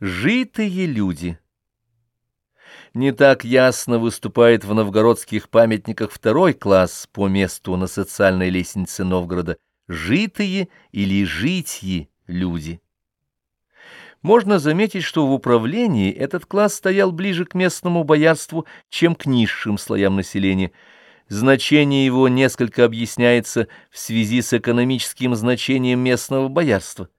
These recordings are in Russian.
Житые люди. Не так ясно выступает в новгородских памятниках второй класс по месту на социальной лестнице Новгорода – житые или житьи люди. Можно заметить, что в управлении этот класс стоял ближе к местному боярству, чем к низшим слоям населения. Значение его несколько объясняется в связи с экономическим значением местного боярства –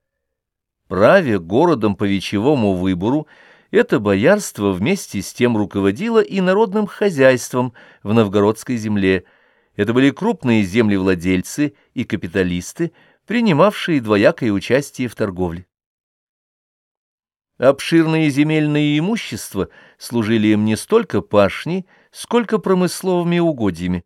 Праве городом по вечевому выбору, это боярство вместе с тем руководило и народным хозяйством в новгородской земле. Это были крупные землевладельцы и капиталисты, принимавшие двоякое участие в торговле. Обширные земельные имущества служили им не столько пашней, сколько промысловыми угодьями.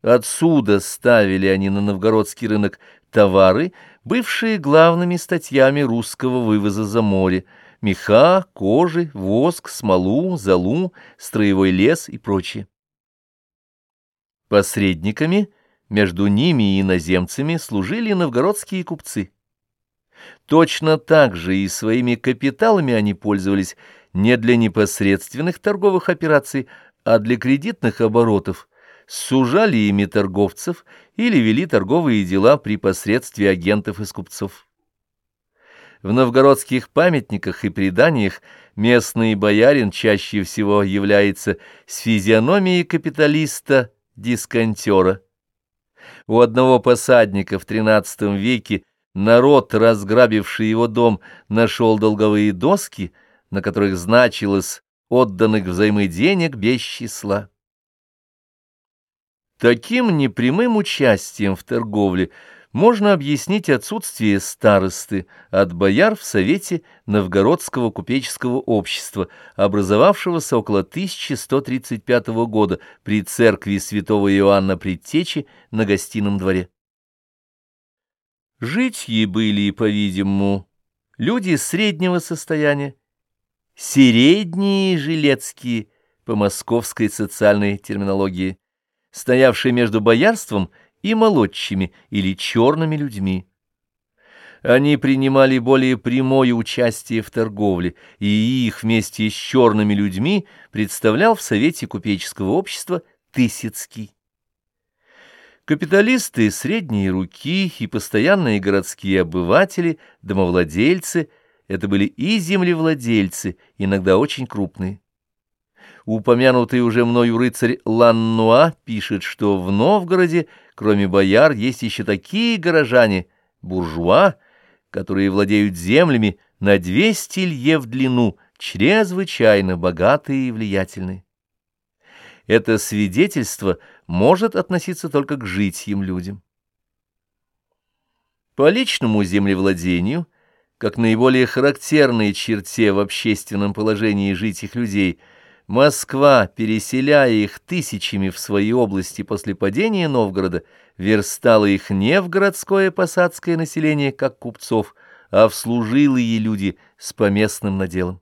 Отсюда ставили они на новгородский рынок товары, бывшие главными статьями русского вывоза за море – меха, кожи, воск, смолу, золу, строевой лес и прочее. Посредниками между ними и иноземцами служили новгородские купцы. Точно так же и своими капиталами они пользовались не для непосредственных торговых операций, а для кредитных оборотов – сужали ими торговцев или вели торговые дела при посредстве агентов из купцов. В новгородских памятниках и преданиях местный боярин чаще всего является с физиономией капиталиста-дисконтера. У одного посадника в XIII веке народ, разграбивший его дом, нашел долговые доски, на которых значилось отданных взаймы денег без числа. Таким непрямым участием в торговле можно объяснить отсутствие старосты от бояр в Совете Новгородского купеческого общества, образовавшегося около 1135 года при церкви святого Иоанна Предтечи на гостином дворе. Житьи были, по-видимому, люди среднего состояния, средние жилецкие по московской социальной терминологии, стоявший между боярством и молодчими или черными людьми. Они принимали более прямое участие в торговле, и их вместе с черными людьми представлял в Совете купеческого общества Тысяцкий. Капиталисты средней руки и постоянные городские обыватели, домовладельцы — это были и землевладельцы, иногда очень крупные. Упомянутый уже мною рыцарь Ланнуа пишет, что в Новгороде, кроме бояр, есть еще такие горожане, буржуа, которые владеют землями на 200 лье в длину, чрезвычайно богатые и влиятельные. Это свидетельство может относиться только к житьям людям. По личному землевладению, как наиболее характерной черте в общественном положении житих людей – Москва, переселяя их тысячами в свои области после падения Новгорода, верстала их не в городское посадское население, как купцов, а в служилые люди с поместным наделом.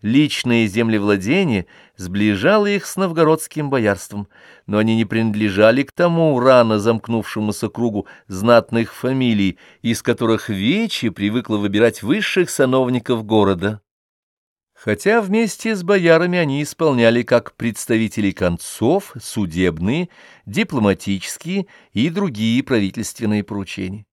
Личное землевладение сближало их с новгородским боярством, но они не принадлежали к тому рано замкнувшемуся кругу знатных фамилий, из которых Вечи привыкла выбирать высших сановников города хотя вместе с боярами они исполняли как представители концов судебные, дипломатические и другие правительственные поручения.